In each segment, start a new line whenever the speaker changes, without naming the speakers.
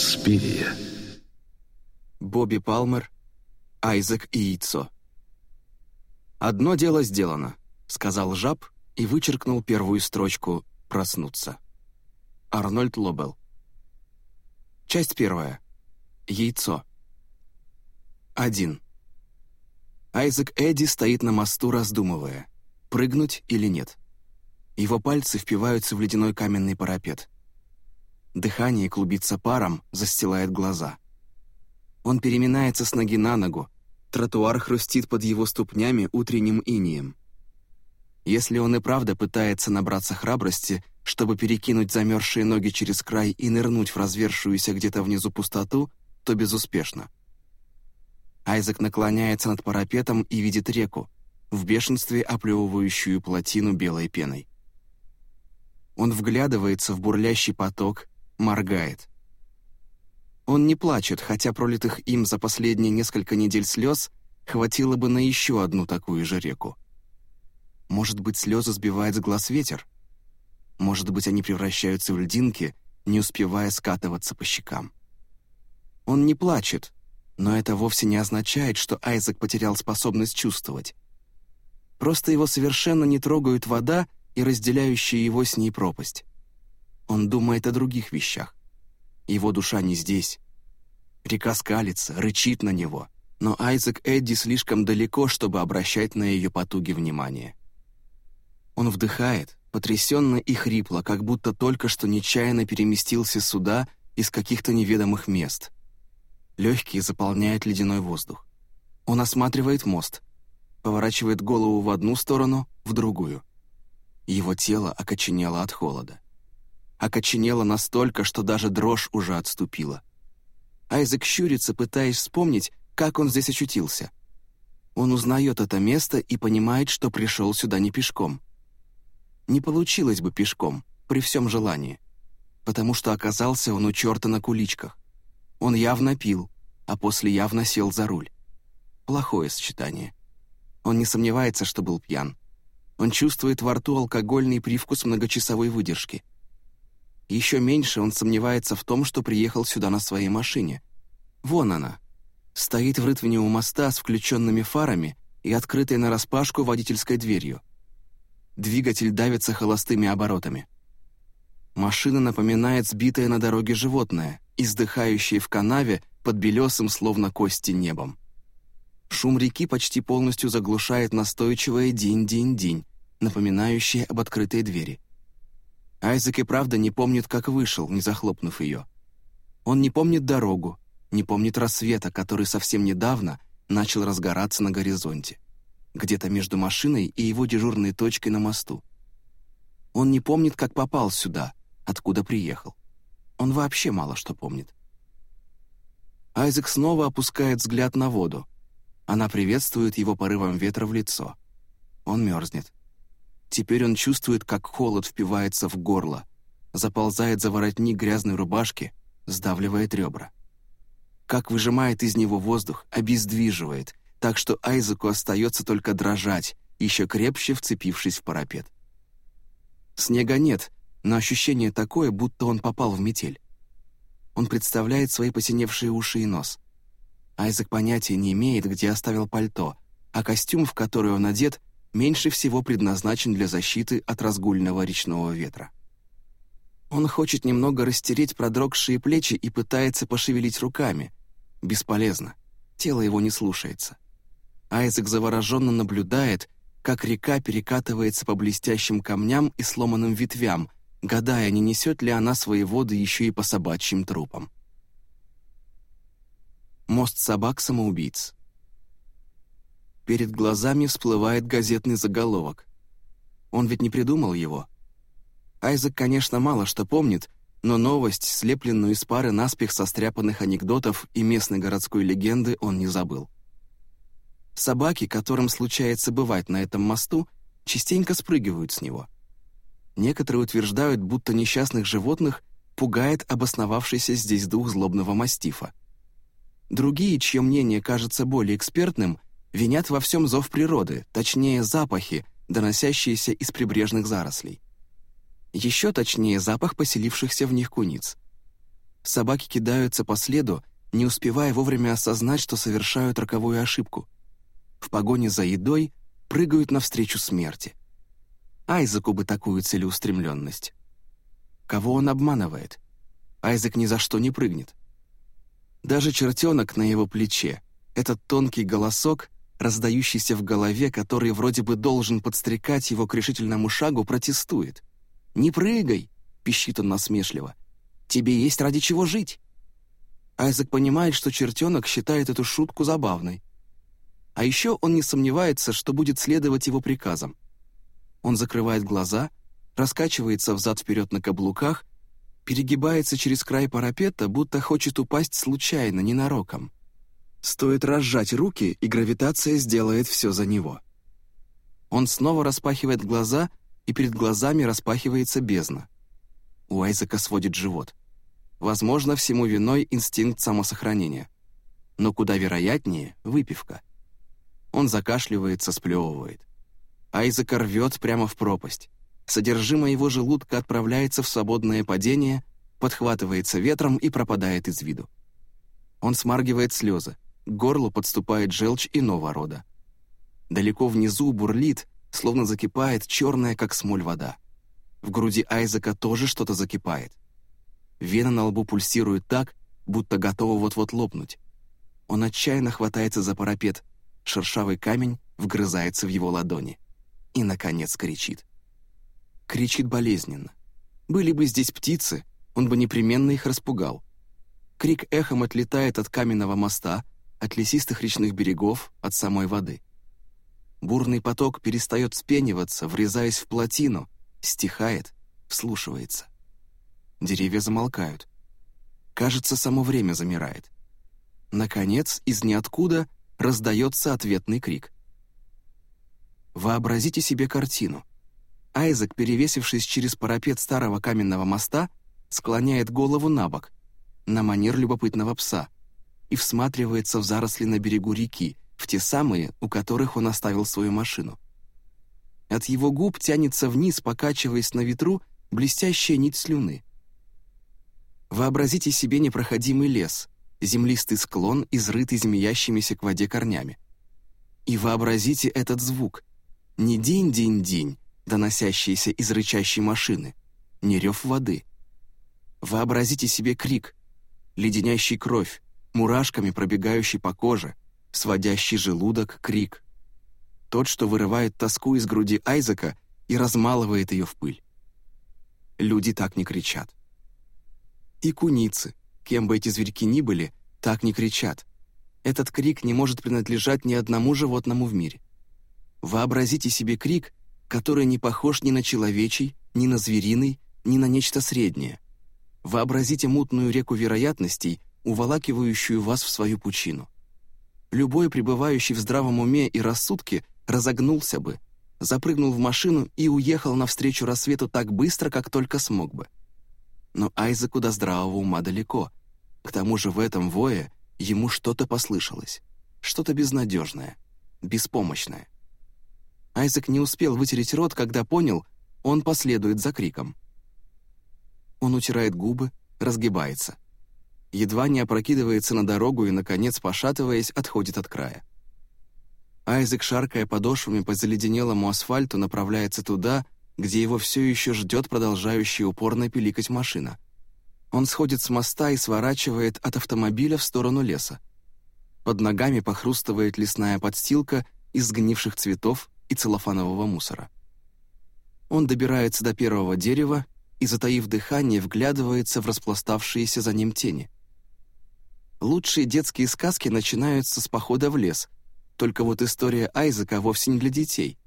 Инспирия.
Бобби Палмер, Айзек и яйцо. «Одно дело сделано», — сказал жаб и вычеркнул первую строчку «проснуться». Арнольд Лобел. Часть первая. Яйцо. Один. Айзек Эдди стоит на мосту, раздумывая, прыгнуть или нет. Его пальцы впиваются в ледяной каменный парапет. Дыхание клубится паром, застилает глаза. Он переминается с ноги на ногу, тротуар хрустит под его ступнями утренним инием. Если он и правда пытается набраться храбрости, чтобы перекинуть замерзшие ноги через край и нырнуть в развершуюся где-то внизу пустоту, то безуспешно. Айзек наклоняется над парапетом и видит реку, в бешенстве оплевывающую плотину белой пеной. Он вглядывается в бурлящий поток, моргает. Он не плачет, хотя пролитых им за последние несколько недель слез хватило бы на еще одну такую же реку. Может быть, слезы сбивает с глаз ветер? Может быть, они превращаются в льдинки, не успевая скатываться по щекам. Он не плачет, но это вовсе не означает, что Айзек потерял способность чувствовать. Просто его совершенно не трогают вода и разделяющая его с ней пропасть. Он думает о других вещах. Его душа не здесь. Река скалится, рычит на него, но Айзек Эдди слишком далеко, чтобы обращать на ее потуги внимание. Он вдыхает, потрясенно и хрипло, как будто только что нечаянно переместился сюда из каких-то неведомых мест. Легкие заполняет ледяной воздух. Он осматривает мост, поворачивает голову в одну сторону, в другую. Его тело окоченело от холода окоченела настолько, что даже дрожь уже отступила. Айзек щурится, пытаясь вспомнить, как он здесь очутился. Он узнает это место и понимает, что пришел сюда не пешком. Не получилось бы пешком, при всем желании, потому что оказался он у черта на куличках. Он явно пил, а после явно сел за руль. Плохое сочетание. Он не сомневается, что был пьян. Он чувствует во рту алкогольный привкус многочасовой выдержки — еще меньше он сомневается в том, что приехал сюда на своей машине. Вон она. Стоит в рытвине у моста с включенными фарами и открытой нараспашку водительской дверью. Двигатель давится холостыми оборотами. Машина напоминает сбитое на дороге животное, издыхающее в канаве под белесым, словно кости, небом. Шум реки почти полностью заглушает настойчивое динь-динь-динь, напоминающее об открытой двери. Айзек и правда не помнит, как вышел, не захлопнув ее. Он не помнит дорогу, не помнит рассвета, который совсем недавно начал разгораться на горизонте, где-то между машиной и его дежурной точкой на мосту. Он не помнит, как попал сюда, откуда приехал. Он вообще мало что помнит. Айзек снова опускает взгляд на воду. Она приветствует его порывом ветра в лицо. Он мерзнет. Теперь он чувствует, как холод впивается в горло, заползает за воротник грязной рубашки, сдавливает ребра. Как выжимает из него воздух, обездвиживает, так что Айзеку остается только дрожать, еще крепче вцепившись в парапет. Снега нет, но ощущение такое, будто он попал в метель. Он представляет свои посиневшие уши и нос. Айзек понятия не имеет, где оставил пальто, а костюм, в который он одет, меньше всего предназначен для защиты от разгульного речного ветра. Он хочет немного растереть продрогшие плечи и пытается пошевелить руками. Бесполезно. Тело его не слушается. Айзек завороженно наблюдает, как река перекатывается по блестящим камням и сломанным ветвям, гадая, не несет ли она свои воды еще и по собачьим трупам. Мост собак-самоубийц Перед глазами всплывает газетный заголовок. Он ведь не придумал его. Айзек, конечно, мало что помнит, но новость, слепленную из пары наспех состряпанных анекдотов и местной городской легенды, он не забыл. Собаки, которым случается бывать на этом мосту, частенько спрыгивают с него. Некоторые утверждают, будто несчастных животных пугает обосновавшийся здесь дух злобного мастифа. Другие, чье мнение кажется более экспертным, винят во всем зов природы, точнее запахи, доносящиеся из прибрежных зарослей. Еще точнее запах поселившихся в них куниц. собаки кидаются по следу, не успевая вовремя осознать, что совершают роковую ошибку. В погоне за едой прыгают навстречу смерти. Айзеку бы такую целеустремленность. Кого он обманывает? Айзек ни за что не прыгнет. Даже чертенок на его плече, этот тонкий голосок, раздающийся в голове, который вроде бы должен подстрекать его к решительному шагу, протестует. «Не прыгай!» — пищит он насмешливо. «Тебе есть ради чего жить!» Айзек понимает, что чертенок считает эту шутку забавной. А еще он не сомневается, что будет следовать его приказам. Он закрывает глаза, раскачивается взад-вперед на каблуках, перегибается через край парапета, будто хочет упасть случайно, ненароком. Стоит разжать руки, и гравитация сделает все за него. Он снова распахивает глаза, и перед глазами распахивается бездна. У Айзека сводит живот. Возможно, всему виной инстинкт самосохранения. Но куда вероятнее — выпивка. Он закашливается, сплевывает. Айзека рвет прямо в пропасть. Содержимое его желудка отправляется в свободное падение, подхватывается ветром и пропадает из виду. Он смаргивает слезы, к горлу подступает желчь иного рода. Далеко внизу бурлит, словно закипает черная, как смоль, вода. В груди Айзека тоже что-то закипает. Вена на лбу пульсирует так, будто готова вот-вот лопнуть. Он отчаянно хватается за парапет, шершавый камень вгрызается в его ладони. И, наконец, кричит. Кричит болезненно. Были бы здесь птицы, он бы непременно их распугал. Крик эхом отлетает от каменного моста, от лесистых речных берегов, от самой воды. Бурный поток перестает спениваться, врезаясь в плотину, стихает, вслушивается. Деревья замолкают. Кажется, само время замирает. Наконец, из ниоткуда раздается ответный крик. Вообразите себе картину. Айзек, перевесившись через парапет старого каменного моста, склоняет голову на бок, на манер любопытного пса — и всматривается в заросли на берегу реки, в те самые, у которых он оставил свою машину. От его губ тянется вниз, покачиваясь на ветру, блестящая нить слюны. Вообразите себе непроходимый лес, землистый склон, изрытый змеящимися к воде корнями. И вообразите этот звук. Не день-день-день, доносящийся из рычащей машины, не рев воды. Вообразите себе крик, леденящий кровь, мурашками пробегающий по коже, сводящий желудок крик. Тот, что вырывает тоску из груди Айзека и размалывает ее в пыль. Люди так не кричат. И куницы, кем бы эти зверьки ни были, так не кричат. Этот крик не может принадлежать ни одному животному в мире. Вообразите себе крик, который не похож ни на человечий, ни на звериный, ни на нечто среднее. Вообразите мутную реку вероятностей, уволакивающую вас в свою пучину. Любой пребывающий в здравом уме и рассудке разогнулся бы, запрыгнул в машину и уехал навстречу рассвету так быстро, как только смог бы. Но Айзеку до здравого ума далеко. К тому же в этом вое ему что-то послышалось, что-то безнадежное, беспомощное. Айзек не успел вытереть рот, когда понял, он последует за криком. Он утирает губы, разгибается — едва не опрокидывается на дорогу и, наконец, пошатываясь, отходит от края. Айзек, шаркая подошвами по заледенелому асфальту, направляется туда, где его все еще ждет продолжающая упорно пиликать машина. Он сходит с моста и сворачивает от автомобиля в сторону леса. Под ногами похрустывает лесная подстилка из сгнивших цветов и целлофанового мусора. Он добирается до первого дерева и, затаив дыхание, вглядывается в распластавшиеся за ним тени — Лучшие детские сказки начинаются с похода в лес, только вот история Айзека вовсе не для детей.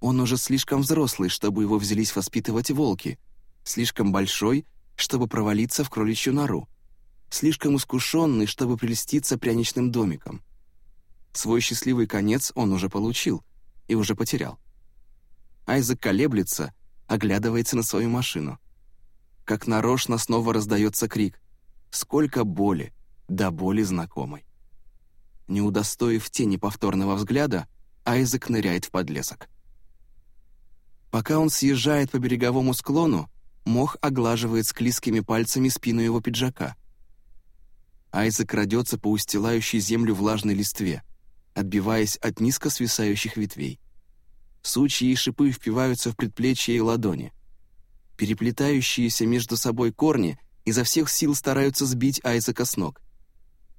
Он уже слишком взрослый, чтобы его взялись воспитывать волки, слишком большой, чтобы провалиться в кроличью нору, слишком искушенный, чтобы прелеститься пряничным домиком. Свой счастливый конец он уже получил и уже потерял. Айзек колеблется, оглядывается на свою машину. Как нарочно снова раздается крик. Сколько боли, до боли знакомой. Не удостоив тени повторного взгляда, Айзек ныряет в подлесок. Пока он съезжает по береговому склону, мох оглаживает склизкими пальцами спину его пиджака. Айзек крадется по устилающей землю влажной листве, отбиваясь от низко свисающих ветвей. Сучьи и шипы впиваются в предплечья и ладони. Переплетающиеся между собой корни изо всех сил стараются сбить Айзека с ног.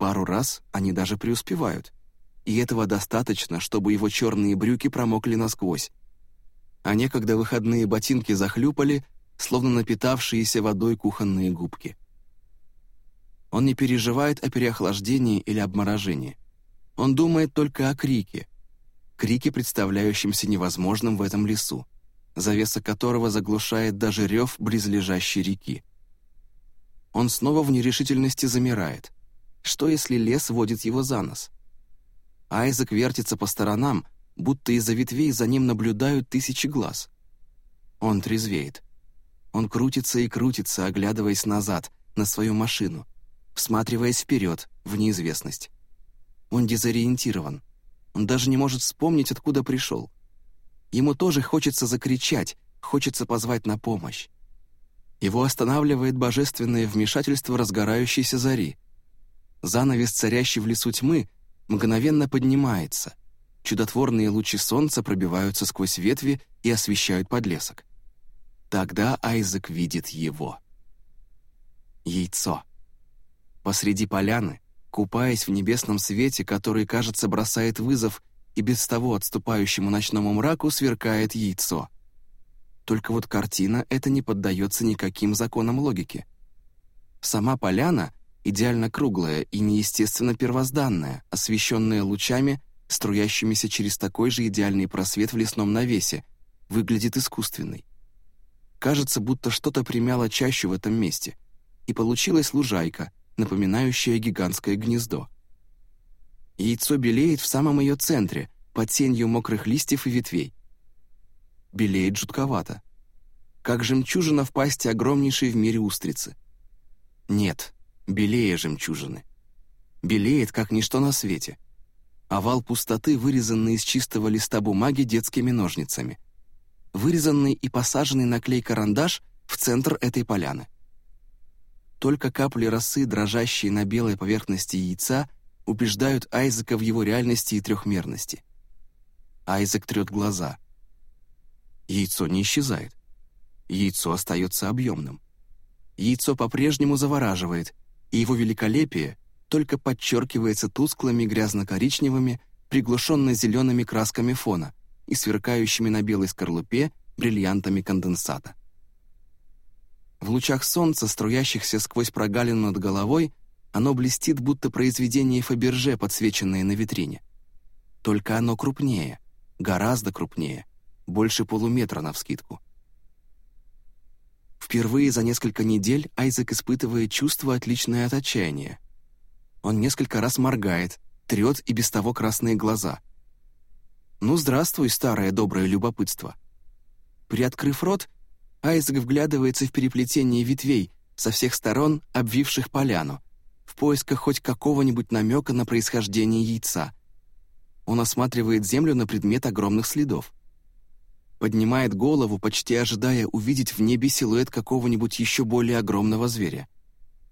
Пару раз они даже преуспевают. И этого достаточно, чтобы его черные брюки промокли насквозь. А некогда выходные ботинки захлюпали, словно напитавшиеся водой кухонные губки. Он не переживает о переохлаждении или обморожении. Он думает только о крике. Крике, представляющемся невозможным в этом лесу, завеса которого заглушает даже рев близлежащей реки. Он снова в нерешительности замирает. Что, если лес водит его за нос? Айзек вертится по сторонам, будто из-за ветвей за ним наблюдают тысячи глаз. Он трезвеет. Он крутится и крутится, оглядываясь назад, на свою машину, всматриваясь вперед, в неизвестность. Он дезориентирован. Он даже не может вспомнить, откуда пришел. Ему тоже хочется закричать, хочется позвать на помощь. Его останавливает божественное вмешательство разгорающейся зари. Занавес, царящий в лесу тьмы, мгновенно поднимается. Чудотворные лучи солнца пробиваются сквозь ветви и освещают подлесок. Тогда Айзек видит его. Яйцо. Посреди поляны, купаясь в небесном свете, который, кажется, бросает вызов и без того отступающему ночному мраку, сверкает яйцо — только вот картина эта не поддается никаким законам логики. Сама поляна идеально круглая и неестественно первозданная, освещенная лучами, струящимися через такой же идеальный просвет в лесном навесе, выглядит искусственной. Кажется, будто что-то примяло чащу в этом месте, и получилась лужайка, напоминающая гигантское гнездо. Яйцо белеет в самом ее центре, под тенью мокрых листьев и ветвей белеет жутковато. Как жемчужина в пасти огромнейшей в мире устрицы. Нет, белее жемчужины. Белеет, как ничто на свете. Овал пустоты, вырезанный из чистого листа бумаги детскими ножницами. Вырезанный и посаженный на клей-карандаш в центр этой поляны. Только капли росы, дрожащие на белой поверхности яйца, убеждают Айзека в его реальности и трехмерности. Айзек трет глаза — Яйцо не исчезает. Яйцо остается объемным. Яйцо по-прежнему завораживает, и его великолепие только подчеркивается тусклыми грязно-коричневыми, приглушенно-зелеными красками фона и сверкающими на белой скорлупе бриллиантами конденсата. В лучах солнца, струящихся сквозь прогалину над головой, оно блестит, будто произведение Фаберже, подсвеченное на витрине. Только оно крупнее, гораздо крупнее, больше полуметра навскидку. Впервые за несколько недель Айзек испытывает чувство, отличное от отчаяния. Он несколько раз моргает, трет и без того красные глаза. «Ну, здравствуй, старое доброе любопытство». Приоткрыв рот, Айзек вглядывается в переплетение ветвей, со всех сторон обвивших поляну, в поисках хоть какого-нибудь намека на происхождение яйца. Он осматривает землю на предмет огромных следов поднимает голову, почти ожидая увидеть в небе силуэт какого-нибудь еще более огромного зверя.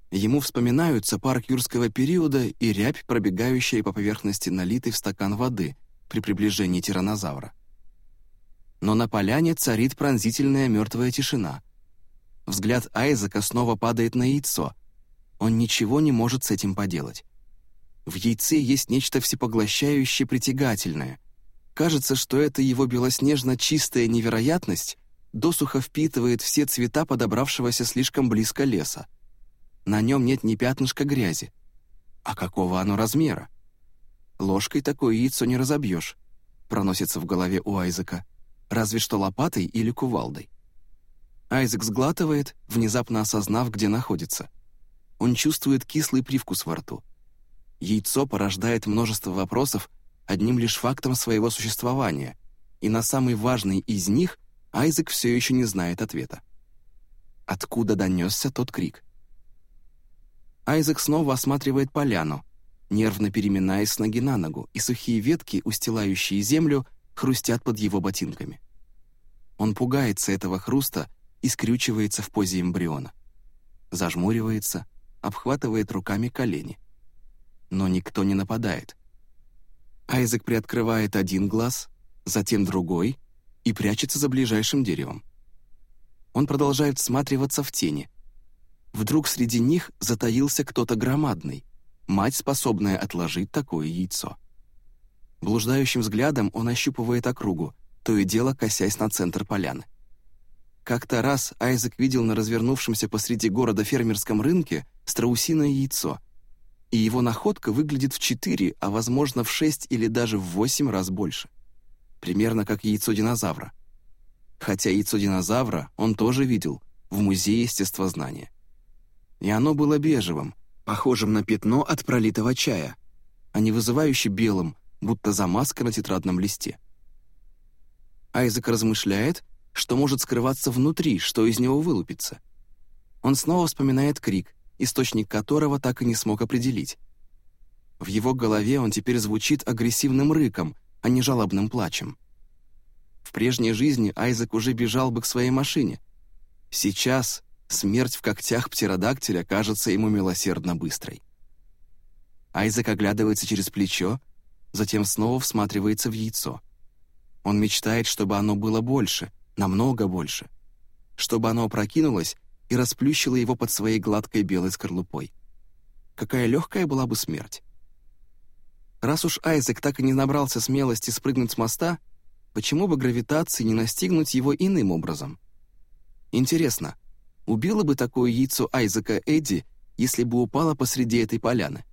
Ему вспоминаются парк юрского периода и рябь, пробегающая по поверхности налитой в стакан воды при приближении тиранозавра. Но на поляне царит пронзительная мертвая тишина. Взгляд Айзека снова падает на яйцо. Он ничего не может с этим поделать. В яйце есть нечто всепоглощающее притягательное — Кажется, что эта его белоснежно чистая невероятность досуха впитывает все цвета подобравшегося слишком близко леса. На нем нет ни пятнышка грязи. А какого оно размера? Ложкой такое яйцо не разобьешь, проносится в голове у Айзека, разве что лопатой или кувалдой. Айзек сглатывает, внезапно осознав, где находится. Он чувствует кислый привкус во рту. Яйцо порождает множество вопросов, одним лишь фактом своего существования, и на самый важный из них Айзек все еще не знает ответа. Откуда донесся тот крик? Айзек снова осматривает поляну, нервно переминаясь с ноги на ногу, и сухие ветки, устилающие землю, хрустят под его ботинками. Он пугается этого хруста, и скрючивается в позе эмбриона. Зажмуривается, обхватывает руками колени. Но никто не нападает. Айзек приоткрывает один глаз, затем другой и прячется за ближайшим деревом. Он продолжает всматриваться в тени. Вдруг среди них затаился кто-то громадный, мать, способная отложить такое яйцо. Блуждающим взглядом он ощупывает округу, то и дело косясь на центр поляны. Как-то раз Айзек видел на развернувшемся посреди города фермерском рынке страусиное яйцо, и его находка выглядит в четыре, а возможно в шесть или даже в восемь раз больше. Примерно как яйцо динозавра. Хотя яйцо динозавра он тоже видел в Музее естествознания. И оно было бежевым, похожим на пятно от пролитого чая, а не вызывающе белым, будто замазка на тетрадном листе. Айзек размышляет, что может скрываться внутри, что из него вылупится. Он снова вспоминает крик, источник которого так и не смог определить. В его голове он теперь звучит агрессивным рыком, а не жалобным плачем. В прежней жизни Айзек уже бежал бы к своей машине. Сейчас смерть в когтях птеродактиля кажется ему милосердно быстрой. Айзек оглядывается через плечо, затем снова всматривается в яйцо. Он мечтает, чтобы оно было больше, намного больше. Чтобы оно опрокинулось и расплющило его под своей гладкой белой скорлупой. Какая легкая была бы смерть. Раз уж Айзек так и не набрался смелости спрыгнуть с моста, почему бы гравитации не настигнуть его иным образом? Интересно, убило бы такое яйцо Айзека Эдди, если бы упало посреди этой поляны?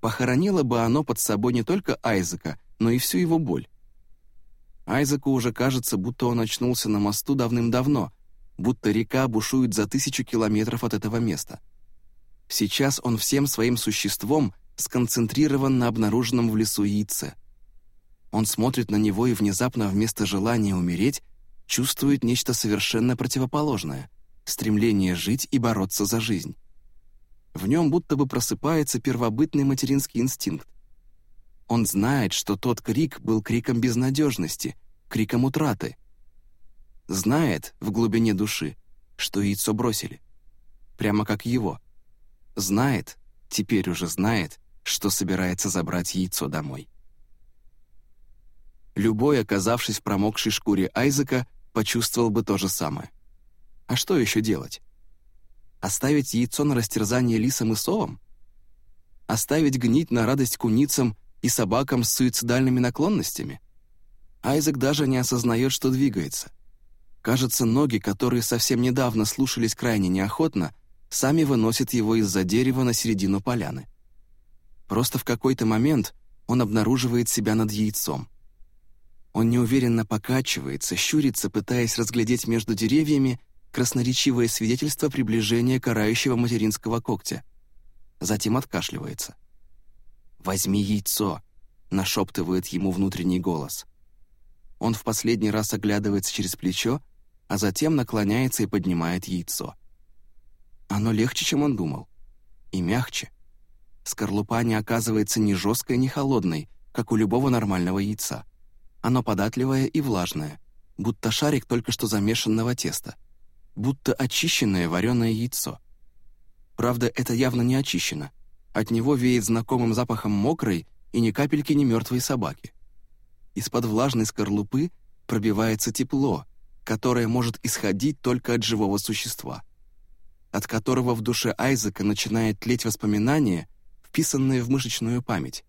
Похоронило бы оно под собой не только Айзека, но и всю его боль. Айзеку уже кажется, будто он очнулся на мосту давным-давно, будто река бушует за тысячу километров от этого места. Сейчас он всем своим существом сконцентрирован на обнаруженном в лесу яйце. Он смотрит на него и внезапно вместо желания умереть чувствует нечто совершенно противоположное — стремление жить и бороться за жизнь. В нем будто бы просыпается первобытный материнский инстинкт. Он знает, что тот крик был криком безнадежности, криком утраты. Знает в глубине души, что яйцо бросили. Прямо как его. Знает, теперь уже знает, что собирается забрать яйцо домой. Любой, оказавшись в промокшей шкуре Айзека, почувствовал бы то же самое. А что еще делать? Оставить яйцо на растерзание лисам и совам? Оставить гнить на радость куницам и собакам с суицидальными наклонностями? Айзек даже не осознает, что двигается. Кажется, ноги, которые совсем недавно слушались крайне неохотно, сами выносят его из-за дерева на середину поляны. Просто в какой-то момент он обнаруживает себя над яйцом. Он неуверенно покачивается, щурится, пытаясь разглядеть между деревьями красноречивое свидетельство приближения карающего материнского когтя. Затем откашливается. «Возьми яйцо», — нашептывает ему внутренний голос. Он в последний раз оглядывается через плечо, а затем наклоняется и поднимает яйцо. Оно легче, чем он думал. И мягче. Скорлупа не оказывается ни жесткой, ни холодной, как у любого нормального яйца. Оно податливое и влажное, будто шарик только что замешанного теста, будто очищенное вареное яйцо. Правда, это явно не очищено. От него веет знакомым запахом мокрой и ни капельки не мертвой собаки. Из-под влажной скорлупы пробивается тепло, которое может исходить только от живого существа, от которого в душе Айзека начинает тлеть воспоминание, вписанные в мышечную память.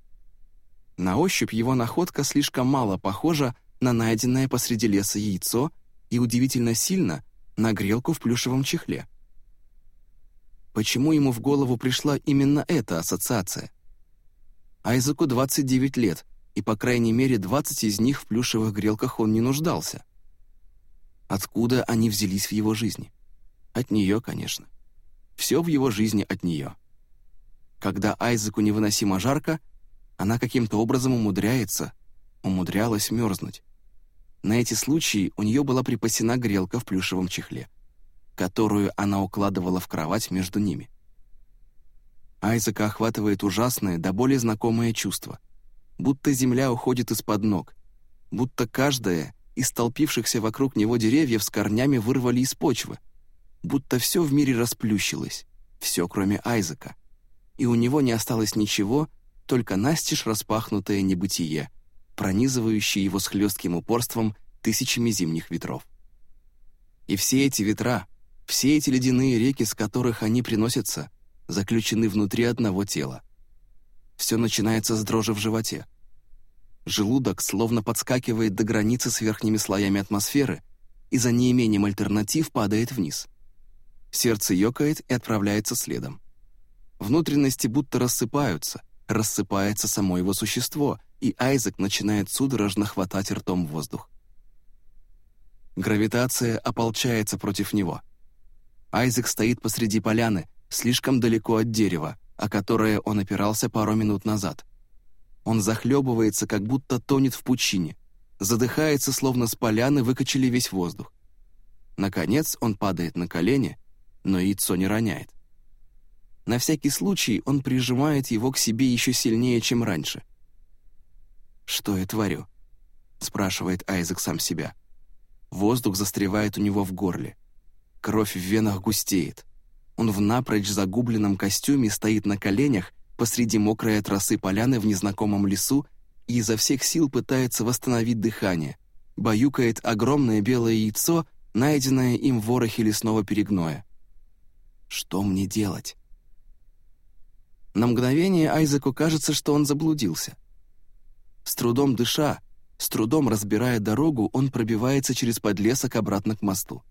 На ощупь его находка слишком мало похожа на найденное посреди леса яйцо и удивительно сильно на грелку в плюшевом чехле. Почему ему в голову пришла именно эта ассоциация? Айзеку 29 лет, и по крайней мере 20 из них в плюшевых грелках он не нуждался. Откуда они взялись в его жизни? От нее, конечно. Все в его жизни от нее. Когда Айзеку невыносимо жарко, она каким-то образом умудряется, умудрялась мерзнуть. На эти случаи у нее была припасена грелка в плюшевом чехле которую она укладывала в кровать между ними. Айзека охватывает ужасное, да более знакомое чувство. Будто земля уходит из-под ног, будто каждая, из столпившихся вокруг него деревьев с корнями вырвали из почвы, будто все в мире расплющилось, все кроме Айзека, и у него не осталось ничего, только настежь распахнутое небытие, пронизывающее его с хлестким упорством тысячами зимних ветров. И все эти ветра, все эти ледяные реки, с которых они приносятся, заключены внутри одного тела. Все начинается с дрожи в животе. Желудок словно подскакивает до границы с верхними слоями атмосферы и за неимением альтернатив падает вниз. Сердце ёкает и отправляется следом. Внутренности будто рассыпаются, рассыпается само его существо, и Айзек начинает судорожно хватать ртом воздух. Гравитация ополчается против него. Айзек стоит посреди поляны, слишком далеко от дерева, о которое он опирался пару минут назад. Он захлебывается, как будто тонет в пучине, задыхается, словно с поляны выкачали весь воздух. Наконец он падает на колени, но яйцо не роняет. На всякий случай он прижимает его к себе еще сильнее, чем раньше. «Что я творю?» — спрашивает Айзек сам себя. Воздух застревает у него в горле. Кровь в венах густеет. Он в напрочь загубленном костюме стоит на коленях посреди мокрой от поляны в незнакомом лесу и изо всех сил пытается восстановить дыхание, баюкает огромное белое яйцо, найденное им в ворохе лесного перегноя. Что мне делать? На мгновение Айзеку кажется, что он заблудился. С трудом дыша, с трудом разбирая дорогу, он пробивается через подлесок обратно к мосту.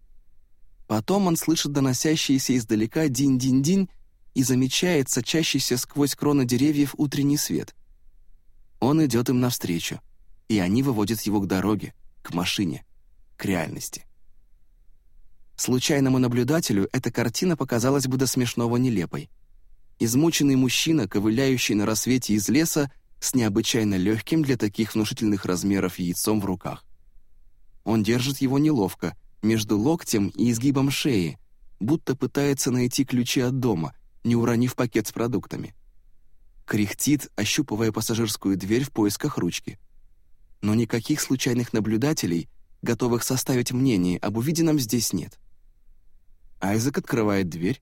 Потом он слышит доносящийся издалека динь-динь-динь и замечает сочащийся сквозь кроны деревьев утренний свет. Он идет им навстречу, и они выводят его к дороге, к машине, к реальности. Случайному наблюдателю эта картина показалась бы до смешного нелепой. Измученный мужчина, ковыляющий на рассвете из леса, с необычайно легким для таких внушительных размеров яйцом в руках. Он держит его неловко, между локтем и изгибом шеи, будто пытается найти ключи от дома, не уронив пакет с продуктами. Кряхтит, ощупывая пассажирскую дверь в поисках ручки. Но никаких случайных наблюдателей, готовых составить мнение об увиденном, здесь нет. Айзек открывает дверь,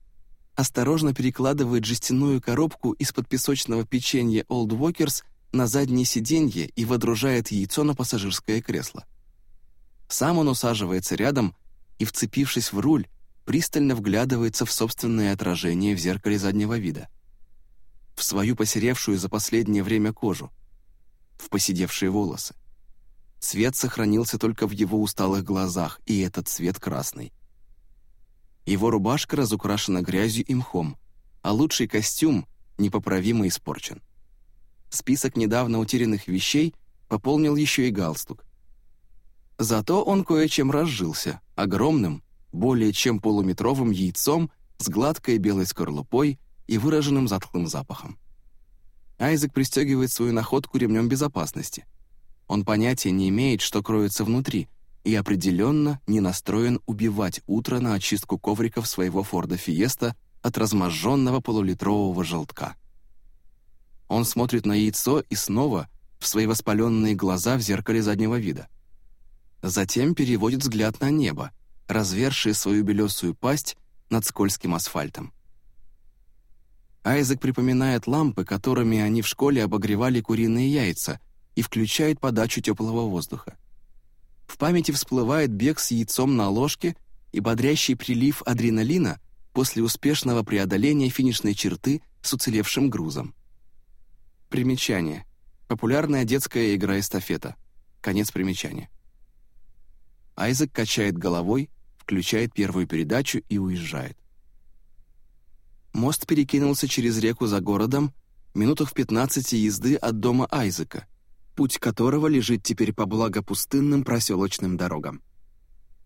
осторожно перекладывает жестяную коробку из-под песочного печенья Old Walkers на заднее сиденье и водружает яйцо на пассажирское кресло. Сам он усаживается рядом и, вцепившись в руль, пристально вглядывается в собственное отражение в зеркале заднего вида. В свою посеревшую за последнее время кожу, в поседевшие волосы. Цвет сохранился только в его усталых глазах, и этот цвет красный. Его рубашка разукрашена грязью и мхом, а лучший костюм непоправимо испорчен. Список недавно утерянных вещей пополнил еще и галстук. Зато он кое-чем разжился, огромным, более чем полуметровым яйцом с гладкой белой скорлупой и выраженным затхлым запахом. Айзек пристегивает свою находку ремнем безопасности. Он понятия не имеет, что кроется внутри, и определенно не настроен убивать утро на очистку ковриков своего Форда Фиеста от разможженного полулитрового желтка. Он смотрит на яйцо и снова в свои воспаленные глаза в зеркале заднего вида. Затем переводит взгляд на небо, развершие свою белесую пасть над скользким асфальтом. Айзек припоминает лампы, которыми они в школе обогревали куриные яйца, и включает подачу теплого воздуха. В памяти всплывает бег с яйцом на ложке и бодрящий прилив адреналина после успешного преодоления финишной черты с уцелевшим грузом. Примечание. Популярная детская игра эстафета. Конец примечания. Айзек качает головой, включает первую передачу и уезжает. Мост перекинулся через реку за городом, минутах в 15 езды от дома Айзека, путь которого лежит теперь по благопустынным проселочным дорогам.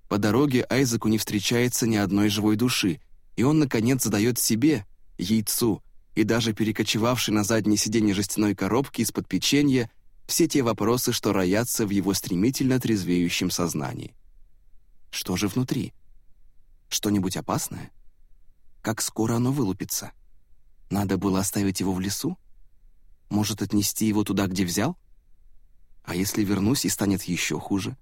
По дороге Айзеку не встречается ни одной живой души, и он, наконец, задает себе, яйцу, и даже перекочевавший на заднее сиденье жестяной коробки из-под печенья, все те вопросы, что роятся в его стремительно трезвеющем сознании. Что же внутри? Что-нибудь опасное? Как скоро оно вылупится? Надо было оставить его в лесу? Может, отнести его туда, где взял? А если вернусь и станет еще хуже?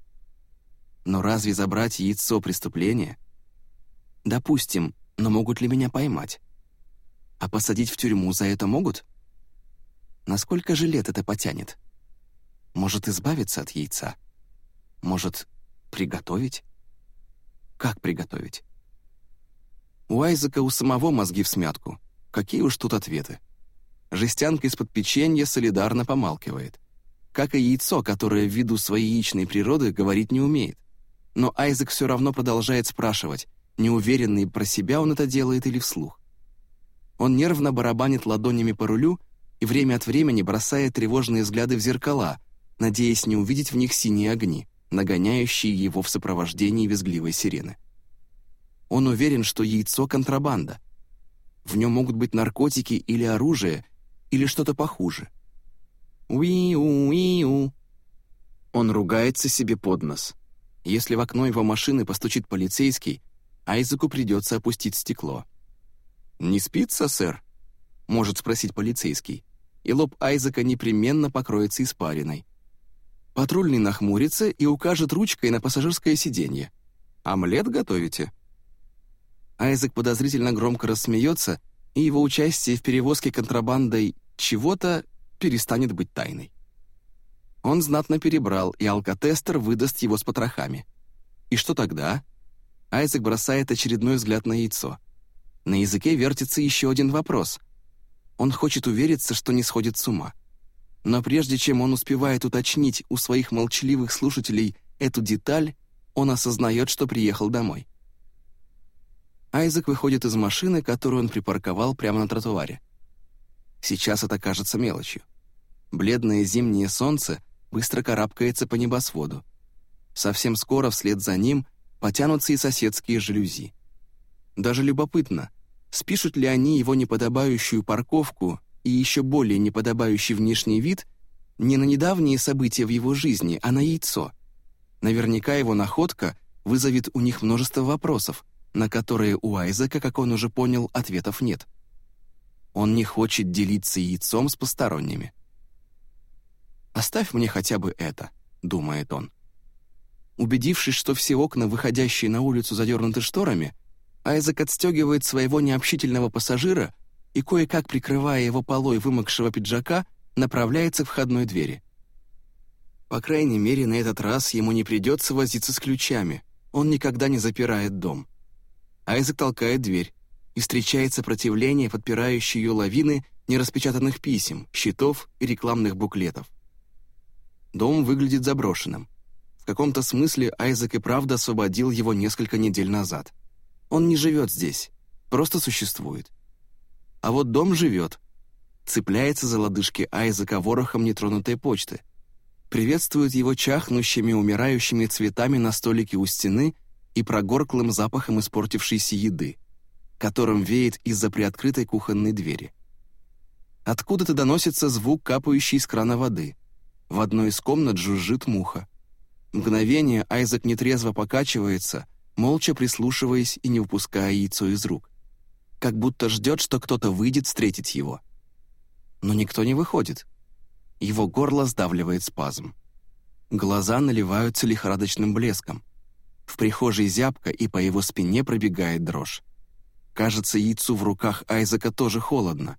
Но разве забрать яйцо преступление? Допустим, но могут ли меня поймать? А посадить в тюрьму за это могут? Насколько же лет это потянет? Может, избавиться от яйца? Может, приготовить? Как приготовить? У Айзека у самого мозги в смятку. Какие уж тут ответы. Жестянка из-под печенья солидарно помалкивает. Как и яйцо, которое ввиду своей яичной природы говорить не умеет. Но Айзек все равно продолжает спрашивать, неуверенный про себя он это делает или вслух. Он нервно барабанит ладонями по рулю и время от времени бросает тревожные взгляды в зеркала, надеясь не увидеть в них синие огни, нагоняющие его в сопровождении визгливой сирены. Он уверен, что яйцо — контрабанда. В нем могут быть наркотики или оружие, или что-то похуже. Уи-у-уи-у. Он ругается себе под нос. Если в окно его машины постучит полицейский, Айзеку придется опустить стекло. «Не спится, сэр?» — может спросить полицейский, и лоб Айзека непременно покроется испариной. Патрульный нахмурится и укажет ручкой на пассажирское сиденье. «Омлет готовите?» Айзек подозрительно громко рассмеется, и его участие в перевозке контрабандой чего-то перестанет быть тайной. Он знатно перебрал, и алкотестер выдаст его с потрохами. И что тогда? Айзек бросает очередной взгляд на яйцо. На языке вертится еще один вопрос. Он хочет увериться, что не сходит с ума. Но прежде чем он успевает уточнить у своих молчаливых слушателей эту деталь, он осознает, что приехал домой. Айзек выходит из машины, которую он припарковал прямо на тротуаре. Сейчас это кажется мелочью. Бледное зимнее солнце быстро карабкается по небосводу. Совсем скоро вслед за ним потянутся и соседские жалюзи. Даже любопытно, спишут ли они его неподобающую парковку и еще более неподобающий внешний вид не на недавние события в его жизни, а на яйцо. Наверняка его находка вызовет у них множество вопросов, на которые у Айзека, как он уже понял, ответов нет. Он не хочет делиться яйцом с посторонними. «Оставь мне хотя бы это», — думает он. Убедившись, что все окна, выходящие на улицу, задернуты шторами, Айзек отстегивает своего необщительного пассажира и, кое-как прикрывая его полой вымокшего пиджака, направляется к входной двери. По крайней мере, на этот раз ему не придется возиться с ключами, он никогда не запирает дом. Айзек толкает дверь и встречает сопротивление, подпирающее ее лавины нераспечатанных писем, счетов и рекламных буклетов. Дом выглядит заброшенным. В каком-то смысле Айзек и правда освободил его несколько недель назад. Он не живет здесь, просто существует. А вот дом живет. Цепляется за лодыжки Айзека ворохом нетронутой почты. Приветствует его чахнущими, умирающими цветами на столике у стены — и прогорклым запахом испортившейся еды, которым веет из-за приоткрытой кухонной двери. Откуда-то доносится звук капающей из крана воды. В одной из комнат жужжит муха. Мгновение Айзек нетрезво покачивается, молча прислушиваясь и не выпуская яйцо из рук. Как будто ждет, что кто-то выйдет встретить его. Но никто не выходит. Его горло сдавливает спазм. Глаза наливаются лихорадочным блеском. В прихожей зябко, и по его спине пробегает дрожь. Кажется, яйцу в руках Айзека тоже холодно.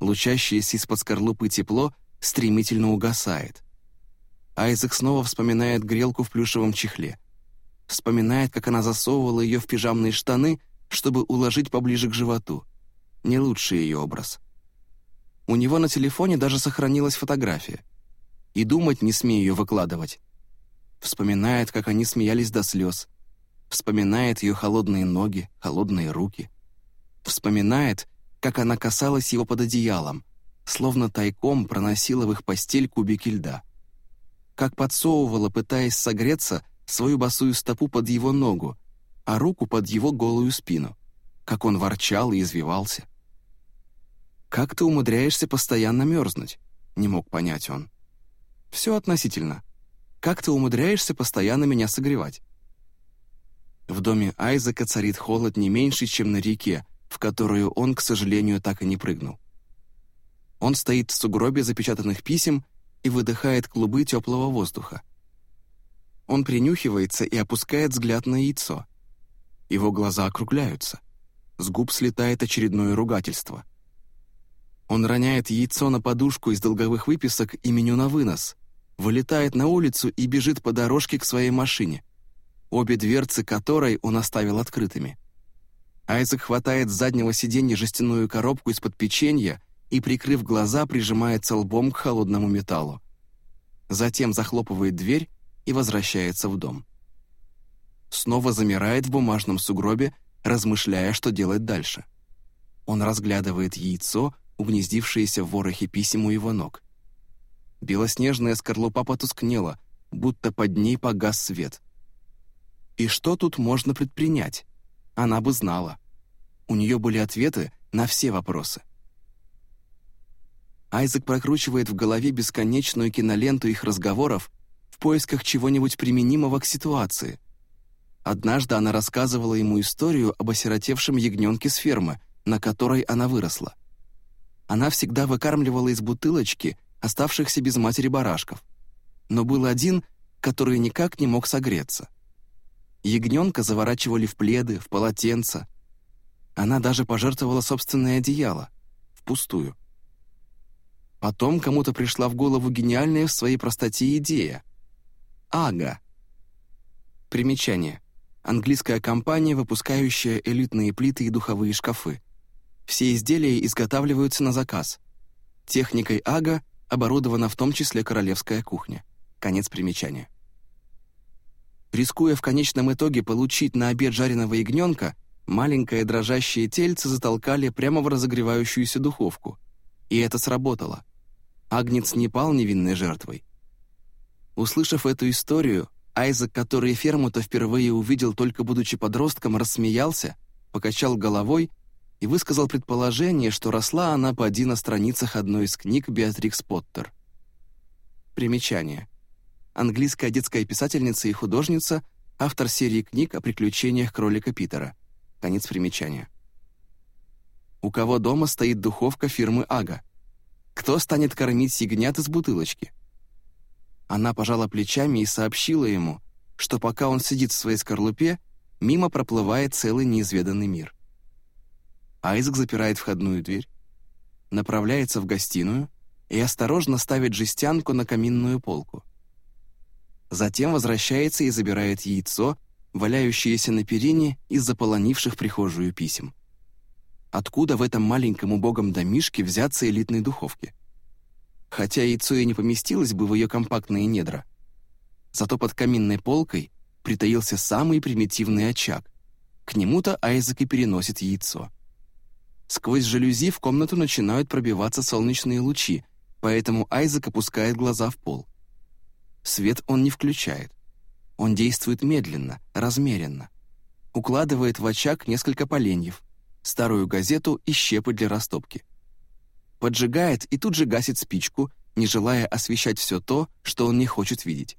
Лучащееся из-под скорлупы тепло стремительно угасает. Айзек снова вспоминает грелку в плюшевом чехле. Вспоминает, как она засовывала ее в пижамные штаны, чтобы уложить поближе к животу. Не лучший ее образ. У него на телефоне даже сохранилась фотография. И думать не смею ее выкладывать. Вспоминает, как они смеялись до слез. Вспоминает ее холодные ноги, холодные руки. Вспоминает, как она касалась его под одеялом, словно тайком проносила в их постель кубики льда. Как подсовывала, пытаясь согреться, свою босую стопу под его ногу, а руку под его голую спину. Как он ворчал и извивался. «Как ты умудряешься постоянно мерзнуть?» — не мог понять он. «Все относительно. Как ты умудряешься постоянно меня согревать?» В доме Айзека царит холод не меньше, чем на реке, в которую он, к сожалению, так и не прыгнул. Он стоит в сугробе запечатанных писем и выдыхает клубы теплого воздуха. Он принюхивается и опускает взгляд на яйцо. Его глаза округляются. С губ слетает очередное ругательство. Он роняет яйцо на подушку из долговых выписок и меню на вынос, вылетает на улицу и бежит по дорожке к своей машине, обе дверцы которой он оставил открытыми. Айзек хватает с заднего сиденья жестяную коробку из-под печенья и, прикрыв глаза, прижимается лбом к холодному металлу. Затем захлопывает дверь и возвращается в дом. Снова замирает в бумажном сугробе, размышляя, что делать дальше. Он разглядывает яйцо, угнездившееся в ворохе писем у его ног. Белоснежная скорлупа потускнела, будто под ней погас свет. И что тут можно предпринять? Она бы знала. У нее были ответы на все вопросы. Айзек прокручивает в голове бесконечную киноленту их разговоров в поисках чего-нибудь применимого к ситуации. Однажды она рассказывала ему историю об осиротевшем ягненке с фермы, на которой она выросла. Она всегда выкармливала из бутылочки оставшихся без матери барашков. Но был один, который никак не мог согреться. Ягненка заворачивали в пледы, в полотенца. Она даже пожертвовала собственное одеяло, впустую. Потом кому-то пришла в голову гениальная в своей простоте идея. Ага. Примечание. Английская компания, выпускающая элитные плиты и духовые шкафы. Все изделия изготавливаются на заказ. Техникой Ага оборудована в том числе королевская кухня. Конец примечания. Рискуя в конечном итоге получить на обед жареного ягненка, маленькое дрожащее тельце затолкали прямо в разогревающуюся духовку. И это сработало. Агнец не пал невинной жертвой. Услышав эту историю, Айзек, который ферму-то впервые увидел только будучи подростком, рассмеялся, покачал головой и высказал предположение, что росла она поди на страницах одной из книг Беатрикс Поттер. Примечание. Английская детская писательница и художница, автор серии книг о приключениях кролика Питера. Конец примечания. У кого дома стоит духовка фирмы Ага? Кто станет кормить ягнят из бутылочки? Она пожала плечами и сообщила ему, что пока он сидит в своей скорлупе, мимо проплывает целый неизведанный мир. Айзек запирает входную дверь, направляется в гостиную и осторожно ставит жестянку на каминную полку. Затем возвращается и забирает яйцо, валяющееся на перине из заполонивших прихожую писем. Откуда в этом маленьком убогом домишке взяться элитной духовки? Хотя яйцо и не поместилось бы в ее компактные недра. Зато под каминной полкой притаился самый примитивный очаг. К нему-то Айзек и переносит яйцо. Сквозь жалюзи в комнату начинают пробиваться солнечные лучи, поэтому Айзек опускает глаза в пол. Свет он не включает. Он действует медленно, размеренно. Укладывает в очаг несколько поленьев, старую газету и щепы для растопки. Поджигает и тут же гасит спичку, не желая освещать все то, что он не хочет видеть.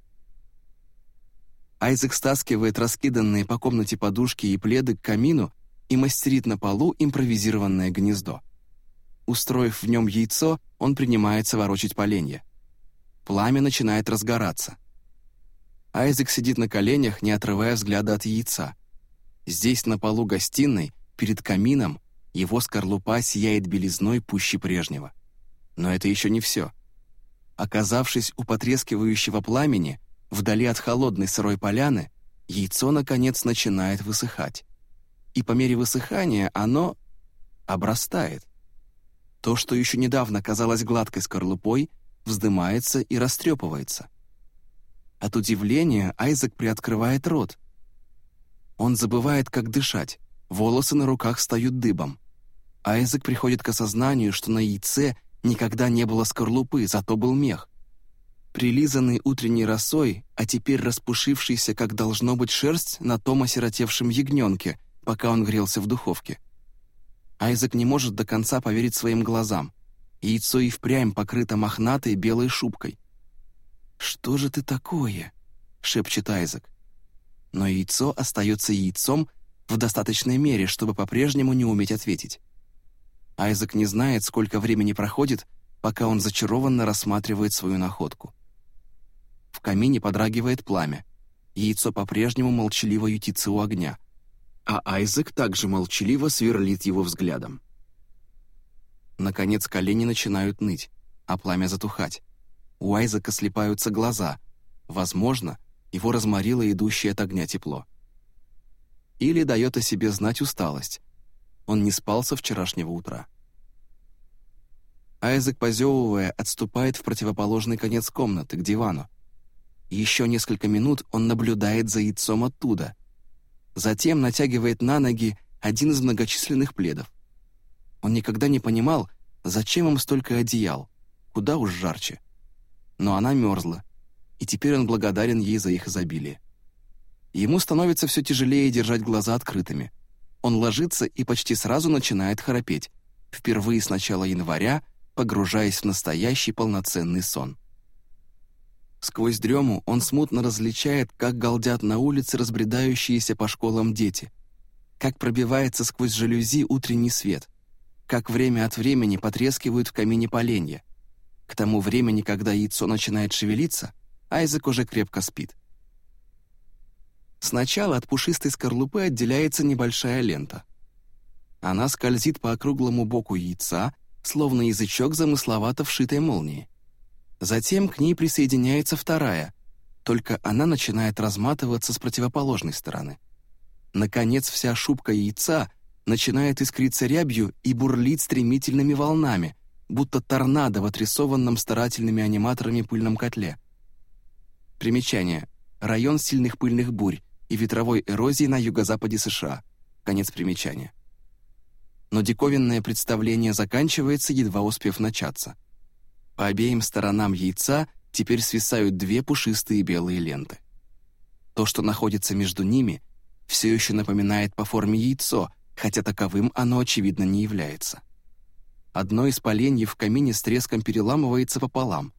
Айзек стаскивает раскиданные по комнате подушки и пледы к камину и мастерит на полу импровизированное гнездо. Устроив в нем яйцо, он принимается ворочать поленья. Пламя начинает разгораться. Айзек сидит на коленях, не отрывая взгляда от яйца. Здесь, на полу гостиной, Перед камином его скорлупа сияет белизной пуще прежнего. Но это еще не все. Оказавшись у потрескивающего пламени, вдали от холодной сырой поляны, яйцо, наконец, начинает высыхать. И по мере высыхания оно обрастает. То, что еще недавно казалось гладкой скорлупой, вздымается и растрепывается. От удивления Айзек приоткрывает рот. Он забывает, как дышать. Волосы на руках встают дыбом. Айзек приходит к осознанию, что на яйце никогда не было скорлупы, зато был мех. Прилизанный утренней росой, а теперь распушившийся, как должно быть, шерсть на том осиротевшем ягненке, пока он грелся в духовке. Айзек не может до конца поверить своим глазам. Яйцо и впрямь покрыто мохнатой белой шубкой. «Что же ты такое?» — шепчет Айзек. Но яйцо остается яйцом, в достаточной мере, чтобы по-прежнему не уметь ответить. Айзек не знает, сколько времени проходит, пока он зачарованно рассматривает свою находку. В камине подрагивает пламя. Яйцо по-прежнему молчаливо ютится у огня, а Айзек также молчаливо сверлит его взглядом. Наконец колени начинают ныть, а пламя затухать. У Айзека слепаются глаза. Возможно, его разморило идущее от огня тепло. Или дает о себе знать усталость. Он не спал со вчерашнего утра. Айзек, позевывая, отступает в противоположный конец комнаты, к дивану. Еще несколько минут он наблюдает за яйцом оттуда. Затем натягивает на ноги один из многочисленных пледов. Он никогда не понимал, зачем им столько одеял, куда уж жарче. Но она мерзла, и теперь он благодарен ей за их изобилие. Ему становится все тяжелее держать глаза открытыми. Он ложится и почти сразу начинает храпеть, впервые с начала января погружаясь в настоящий полноценный сон. Сквозь дрему он смутно различает, как галдят на улице разбредающиеся по школам дети, как пробивается сквозь жалюзи утренний свет, как время от времени потрескивают в камине поленья. К тому времени, когда яйцо начинает шевелиться, Айзек уже крепко спит. Сначала от пушистой скорлупы отделяется небольшая лента. Она скользит по округлому боку яйца, словно язычок замысловато вшитой молнии. Затем к ней присоединяется вторая, только она начинает разматываться с противоположной стороны. Наконец, вся шубка яйца начинает искриться рябью и бурлить стремительными волнами, будто торнадо в отрисованном старательными аниматорами пыльном котле. Примечание. Район сильных пыльных бурь и ветровой эрозии на юго-западе США. Конец примечания но диковинное представление заканчивается, едва успев начаться. По обеим сторонам яйца теперь свисают две пушистые белые ленты. То, что находится между ними, все еще напоминает по форме яйцо, хотя таковым оно, очевидно, не является. Одно из поленьев в камине с треском переламывается пополам.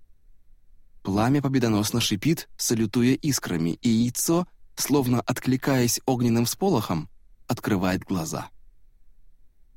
Пламя победоносно шипит, салютуя искрами, и яйцо, словно откликаясь огненным сполохом, открывает глаза.